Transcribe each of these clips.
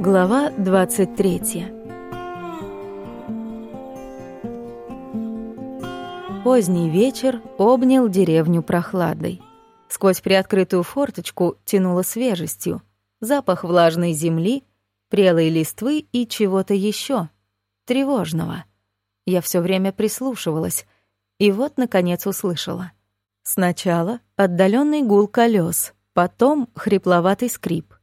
Глава 23 Поздний вечер обнял деревню прохладой. Сквозь приоткрытую форточку тянуло свежестью, запах влажной земли, прелой листвы и чего-то еще тревожного. Я все время прислушивалась, и вот, наконец, услышала. Сначала отдаленный гул колес, потом хрипловатый скрип.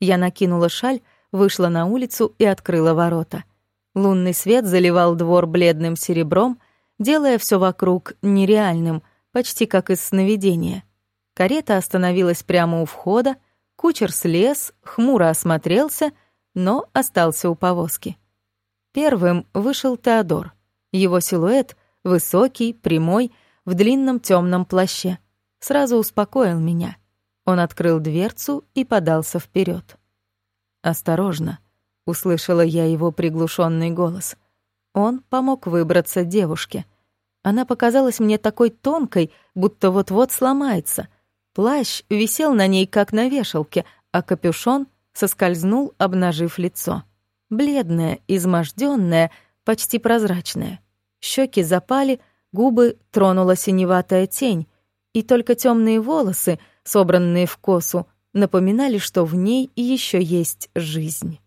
Я накинула шаль, вышла на улицу и открыла ворота. Лунный свет заливал двор бледным серебром, делая все вокруг нереальным, почти как из сновидения. Карета остановилась прямо у входа, кучер слез, хмуро осмотрелся, но остался у повозки. Первым вышел Теодор. Его силуэт, высокий, прямой, в длинном темном плаще, сразу успокоил меня. Он открыл дверцу и подался вперед. «Осторожно», — услышала я его приглушенный голос. Он помог выбраться девушке. Она показалась мне такой тонкой, будто вот-вот сломается. Плащ висел на ней, как на вешалке, а капюшон соскользнул, обнажив лицо. Бледное, измождённое, почти прозрачное. Щеки запали, губы тронула синеватая тень, и только темные волосы, собранные в косу, напоминали, что в ней еще есть жизнь.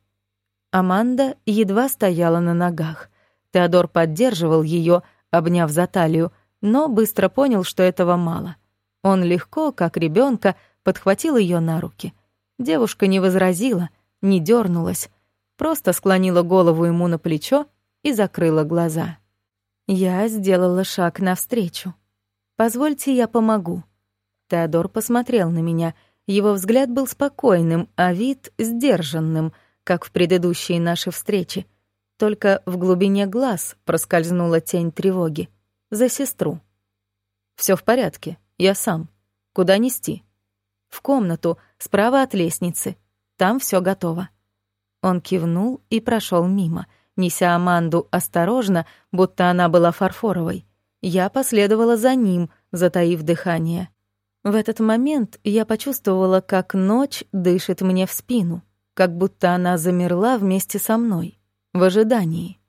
Аманда едва стояла на ногах. Теодор поддерживал ее, обняв за талию, но быстро понял, что этого мало. Он легко, как ребенка, подхватил ее на руки. Девушка не возразила, не дернулась, просто склонила голову ему на плечо и закрыла глаза. Я сделала шаг навстречу. «Позвольте, я помогу». Теодор посмотрел на меня — его взгляд был спокойным, а вид — сдержанным, как в предыдущие наши встречи. Только в глубине глаз проскользнула тень тревоги. За сестру. Все в порядке, я сам. Куда нести?» «В комнату, справа от лестницы. Там все готово». Он кивнул и прошел мимо, неся Аманду осторожно, будто она была фарфоровой. Я последовала за ним, затаив дыхание. В этот момент я почувствовала, как ночь дышит мне в спину, как будто она замерла вместе со мной, в ожидании.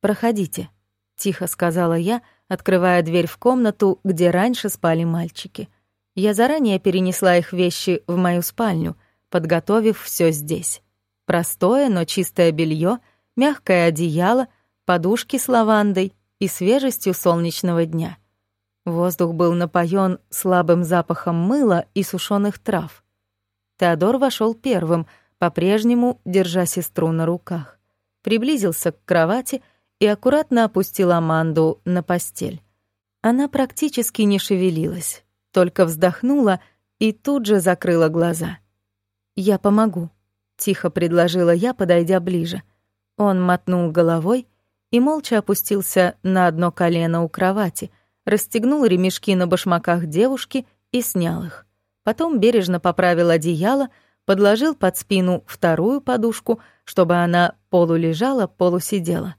«Проходите», — тихо сказала я, открывая дверь в комнату, где раньше спали мальчики. Я заранее перенесла их вещи в мою спальню, подготовив все здесь. Простое, но чистое белье, мягкое одеяло, подушки с лавандой и свежестью солнечного дня — Воздух был напоен слабым запахом мыла и сушеных трав. Теодор вошел первым, по-прежнему держа сестру на руках. Приблизился к кровати и аккуратно опустил Аманду на постель. Она практически не шевелилась, только вздохнула и тут же закрыла глаза. «Я помогу», — тихо предложила я, подойдя ближе. Он мотнул головой и молча опустился на одно колено у кровати — расстегнул ремешки на башмаках девушки и снял их. Потом бережно поправил одеяло, подложил под спину вторую подушку, чтобы она полулежала, полусидела.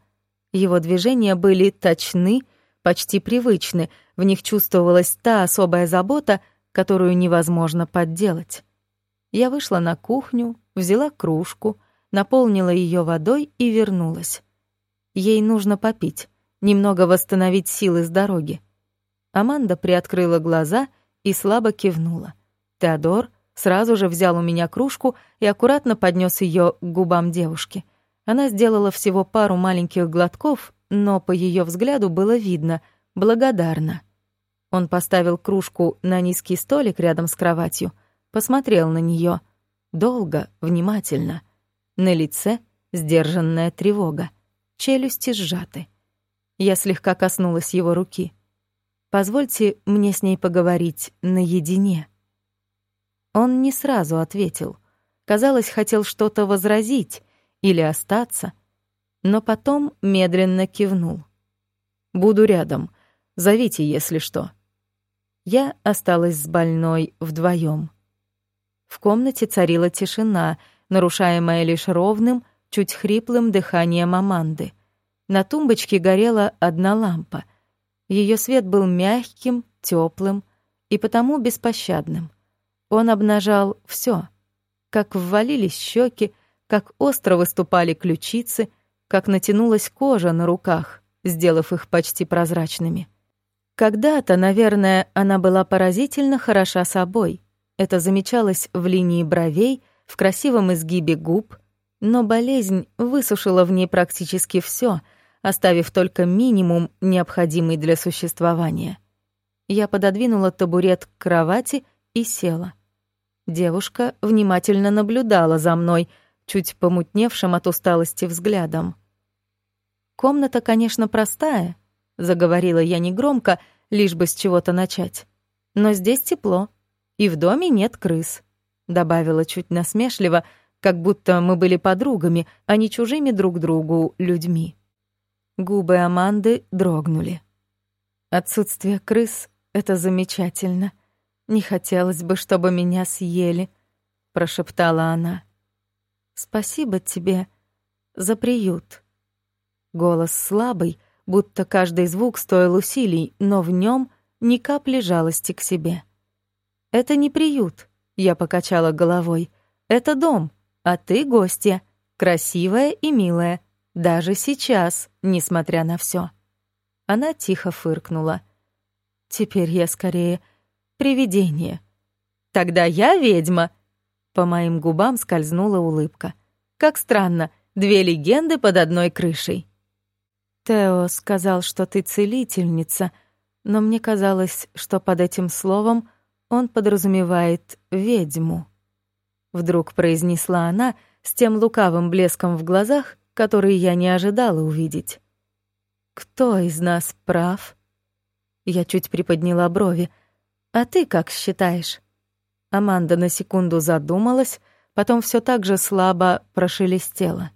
Его движения были точны, почти привычны, в них чувствовалась та особая забота, которую невозможно подделать. Я вышла на кухню, взяла кружку, наполнила ее водой и вернулась. Ей нужно попить, немного восстановить силы с дороги. Аманда приоткрыла глаза и слабо кивнула. Теодор сразу же взял у меня кружку и аккуратно поднес ее к губам девушки. Она сделала всего пару маленьких глотков, но по ее взгляду было видно — благодарна. Он поставил кружку на низкий столик рядом с кроватью, посмотрел на нее долго, внимательно. На лице сдержанная тревога, челюсти сжаты. Я слегка коснулась его руки — Позвольте мне с ней поговорить наедине». Он не сразу ответил. Казалось, хотел что-то возразить или остаться, но потом медленно кивнул. «Буду рядом. Зовите, если что». Я осталась с больной вдвоем. В комнате царила тишина, нарушаемая лишь ровным, чуть хриплым дыханием Аманды. На тумбочке горела одна лампа — ее свет был мягким, теплым и потому беспощадным. Он обнажал все, как ввалились щеки, как остро выступали ключицы, как натянулась кожа на руках, сделав их почти прозрачными. Когда-то, наверное, она была поразительно хороша собой. Это замечалось в линии бровей, в красивом изгибе губ, но болезнь высушила в ней практически все, оставив только минимум, необходимый для существования. Я пододвинула табурет к кровати и села. Девушка внимательно наблюдала за мной, чуть помутневшим от усталости взглядом. «Комната, конечно, простая», — заговорила я негромко, лишь бы с чего-то начать. «Но здесь тепло, и в доме нет крыс», — добавила чуть насмешливо, как будто мы были подругами, а не чужими друг другу людьми. Губы Аманды дрогнули. Отсутствие крыс — это замечательно. Не хотелось бы, чтобы меня съели, прошептала она. Спасибо тебе за приют. Голос слабый, будто каждый звук стоил усилий, но в нем ни капли жалости к себе. Это не приют, я покачала головой. Это дом, а ты гостья, красивая и милая, даже сейчас, несмотря на все. Она тихо фыркнула. Теперь я скорее привидение. Тогда я ведьма. По моим губам скользнула улыбка. Как странно, две легенды под одной крышей. Тео сказал, что ты целительница, но мне казалось, что под этим словом он подразумевает ведьму. Вдруг произнесла она с тем лукавым блеском в глазах, который я не ожидала увидеть. Кто из нас прав? Я чуть приподняла брови. А ты как считаешь? Аманда на секунду задумалась, потом все так же слабо прошелестела.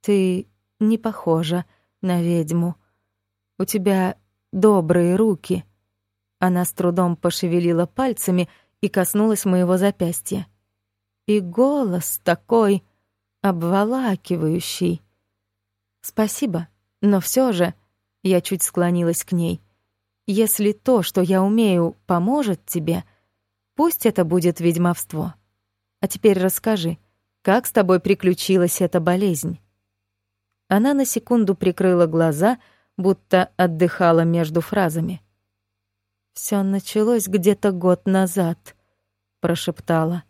Ты не похожа на ведьму. У тебя добрые руки. Она с трудом пошевелила пальцами и коснулась моего запястья. И голос такой обволакивающий. Спасибо, но все же я чуть склонилась к ней. Если то, что я умею, поможет тебе, пусть это будет ведьмовство. А теперь расскажи, как с тобой приключилась эта болезнь?» Она на секунду прикрыла глаза, будто отдыхала между фразами. Все началось где-то год назад», — прошептала.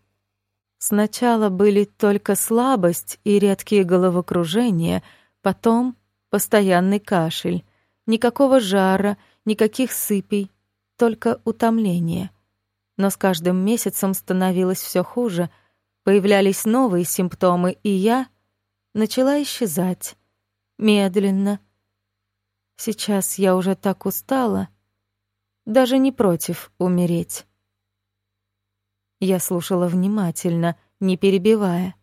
«Сначала были только слабость и редкие головокружения, потом постоянный кашель, никакого жара — никаких сыпей, только утомление. Но с каждым месяцем становилось все хуже, появлялись новые симптомы, и я начала исчезать. Медленно. Сейчас я уже так устала, даже не против умереть. Я слушала внимательно, не перебивая.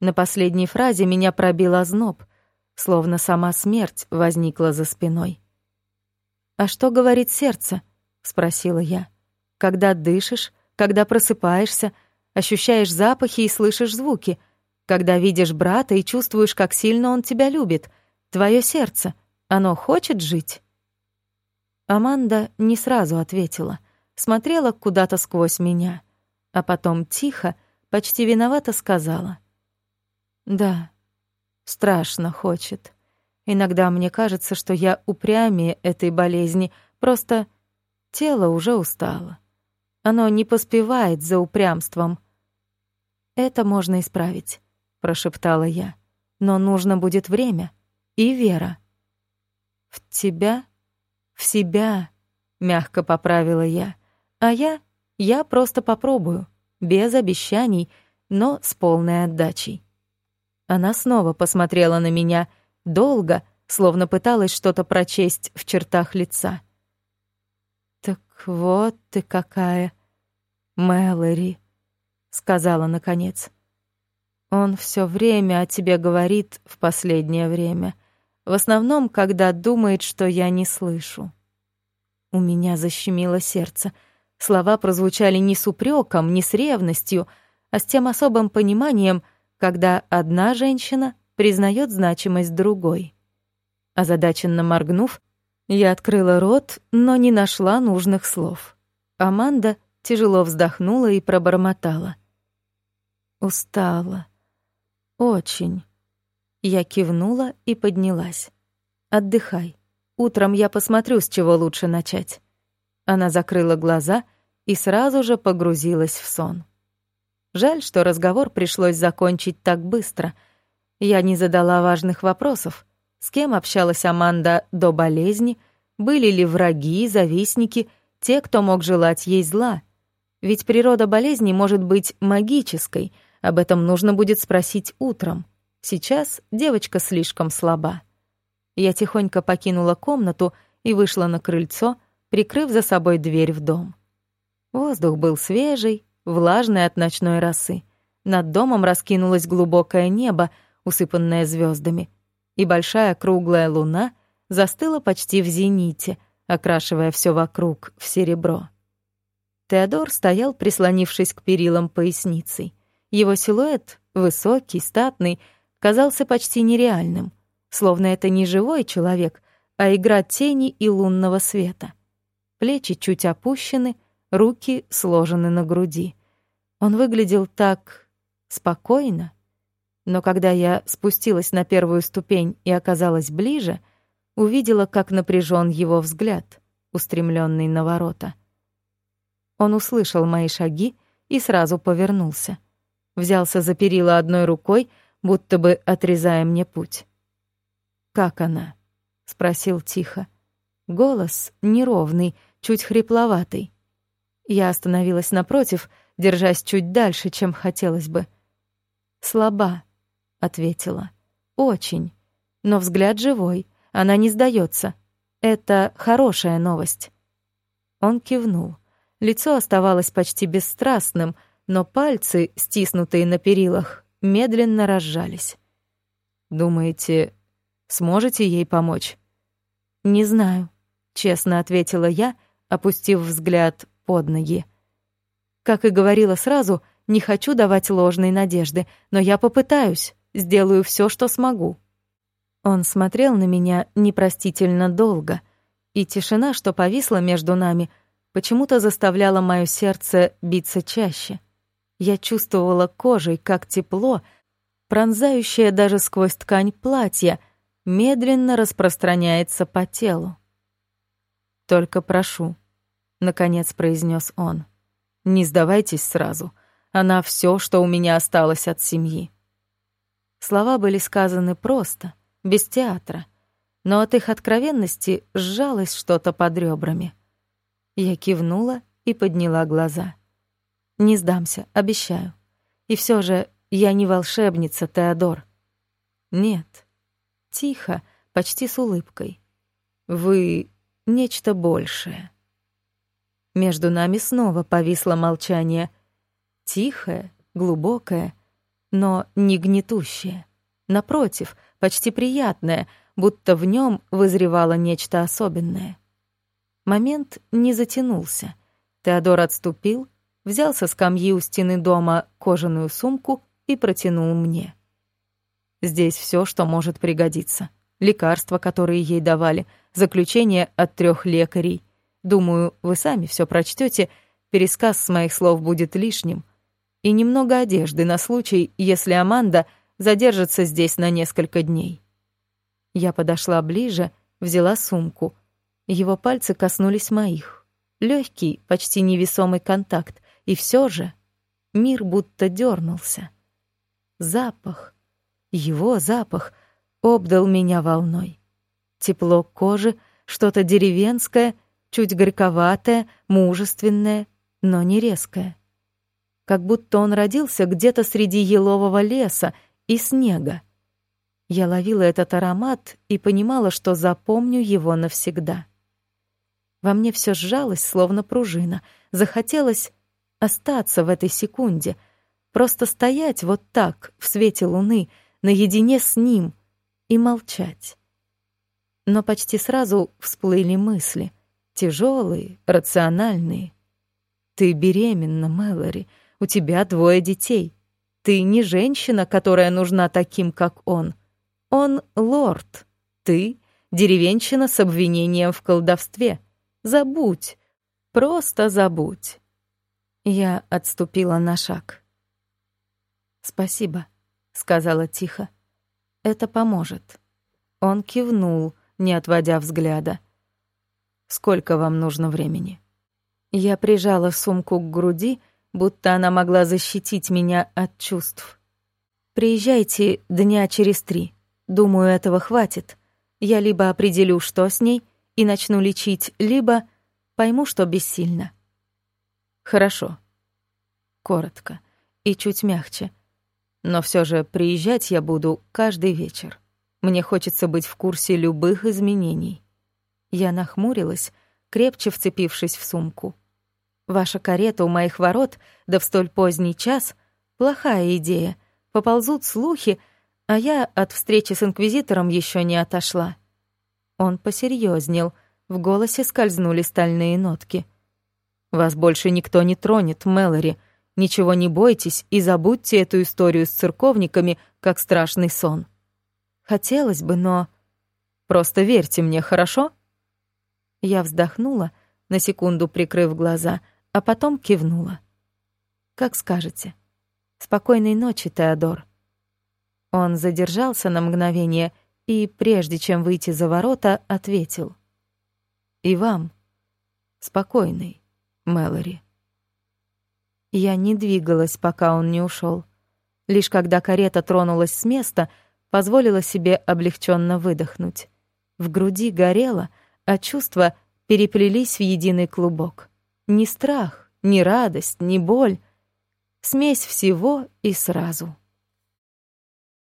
На последней фразе меня пробил озноб, словно сама смерть возникла за спиной. «А что говорит сердце?» — спросила я. «Когда дышишь, когда просыпаешься, ощущаешь запахи и слышишь звуки, когда видишь брата и чувствуешь, как сильно он тебя любит, твое сердце, оно хочет жить?» Аманда не сразу ответила, смотрела куда-то сквозь меня, а потом тихо, почти виновато сказала. «Да, страшно хочет». Иногда мне кажется, что я упрямее этой болезни, просто тело уже устало. Оно не поспевает за упрямством. «Это можно исправить», — прошептала я. «Но нужно будет время и вера». «В тебя? В себя?» — мягко поправила я. «А я? Я просто попробую, без обещаний, но с полной отдачей». Она снова посмотрела на меня — долго, словно пыталась что-то прочесть в чертах лица. «Так вот ты какая, Мэлори», — сказала наконец. «Он все время о тебе говорит в последнее время, в основном, когда думает, что я не слышу». У меня защемило сердце. Слова прозвучали не с упреком, не с ревностью, а с тем особым пониманием, когда одна женщина признает значимость другой. Озадаченно моргнув, я открыла рот, но не нашла нужных слов. Аманда тяжело вздохнула и пробормотала. «Устала. Очень. Я кивнула и поднялась. Отдыхай. Утром я посмотрю, с чего лучше начать. Она закрыла глаза и сразу же погрузилась в сон. Жаль, что разговор пришлось закончить так быстро. Я не задала важных вопросов. С кем общалась Аманда до болезни? Были ли враги, завистники, те, кто мог желать ей зла? Ведь природа болезни может быть магической, об этом нужно будет спросить утром. Сейчас девочка слишком слаба. Я тихонько покинула комнату и вышла на крыльцо, прикрыв за собой дверь в дом. Воздух был свежий, влажный от ночной росы. Над домом раскинулось глубокое небо, усыпанное звездами, и большая круглая луна застыла почти в зените, окрашивая все вокруг в серебро. Теодор стоял, прислонившись к перилам поясницей. Его силуэт, высокий, статный, казался почти нереальным, словно это не живой человек, а игра тени и лунного света. Плечи чуть опущены, руки сложены на груди. Он выглядел так спокойно. Но когда я спустилась на первую ступень и оказалась ближе, увидела, как напряжен его взгляд, устремленный на ворота. Он услышал мои шаги и сразу повернулся. Взялся за перила одной рукой, будто бы отрезая мне путь. «Как она?» — спросил тихо. Голос неровный, чуть хрипловатый. Я остановилась напротив, держась чуть дальше, чем хотелось бы. «Слаба», — ответила. «Очень. Но взгляд живой, она не сдается. Это хорошая новость». Он кивнул. Лицо оставалось почти бесстрастным, но пальцы, стиснутые на перилах, медленно разжались. «Думаете, сможете ей помочь?» «Не знаю», — честно ответила я, опустив взгляд под ноги. Как и говорила сразу, не хочу давать ложной надежды, но я попытаюсь, сделаю все, что смогу. Он смотрел на меня непростительно долго, и тишина, что повисла между нами, почему-то заставляло моё сердце биться чаще. Я чувствовала кожей, как тепло, пронзающее даже сквозь ткань платья, медленно распространяется по телу. «Только прошу», — наконец произнес он, — «не сдавайтесь сразу. Она все, что у меня осталось от семьи». Слова были сказаны просто, без театра, но от их откровенности сжалось что-то под ребрами. Я кивнула и подняла глаза. «Не сдамся, обещаю. И все же я не волшебница, Теодор». «Нет». Тихо, почти с улыбкой. «Вы — нечто большее». Между нами снова повисло молчание. Тихое, глубокое, но не гнетущее. Напротив, почти приятное, будто в нем вызревало нечто особенное. Момент не затянулся. Теодор отступил, взял со скамьи у стены дома кожаную сумку и протянул мне. Здесь все, что может пригодиться. Лекарства, которые ей давали, заключение от трех лекарей. Думаю, вы сами все прочтете, пересказ с моих слов будет лишним. И немного одежды на случай, если Аманда задержится здесь на несколько дней. Я подошла ближе, взяла сумку — его пальцы коснулись моих. Легкий, почти невесомый контакт, и все же мир будто дернулся. Запах, его запах, обдал меня волной. Тепло кожи, что-то деревенское, чуть горьковатое, мужественное, но не резкое. Как будто он родился где-то среди елового леса и снега. Я ловила этот аромат и понимала, что запомню его навсегда. Во мне все сжалось, словно пружина. Захотелось остаться в этой секунде, просто стоять вот так, в свете луны, наедине с ним и молчать. Но почти сразу всплыли мысли, тяжелые, рациональные. «Ты беременна, Мэлори, у тебя двое детей. Ты не женщина, которая нужна таким, как он. Он лорд. Ты — деревенщина с обвинением в колдовстве». Забудь. Просто забудь. Я отступила на шаг. Спасибо. — сказала тихо. «Это поможет». Он кивнул, не отводя взгляда. «Сколько вам нужно времени?» Я прижала сумку к груди, будто она могла защитить меня от чувств. «Приезжайте дня через три. Думаю, этого хватит. Я либо определю, что с ней, и начну лечить, либо пойму, что бессильно». «Хорошо». Коротко и чуть мягче. Но все же приезжать я буду каждый вечер. Мне хочется быть в курсе любых изменений. Я нахмурилась, крепче вцепившись в сумку. Ваша карета у моих ворот, да в столь поздний час — плохая идея. Поползут слухи, а я от встречи с инквизитором еще не отошла. Он посерьезнел, в голосе скользнули стальные нотки. «Вас больше никто не тронет, Мэлори. Ничего не бойтесь и забудьте эту историю с церковниками, как страшный сон. Хотелось бы, но... Просто верьте мне, хорошо?» Я вздохнула, на секунду прикрыв глаза, а потом кивнула. «Как скажете. Спокойной ночи, Теодор». Он задержался на мгновение и, прежде чем выйти за ворота, ответил. «И вам. Спокойной, Мэлори». Я не двигалась, пока он не ушел. Лишь когда карета тронулась с места, позволила себе облегченно выдохнуть. В груди горело, а чувства переплелись в единый клубок. Ни страх, ни радость, ни боль. Смесь всего и сразу —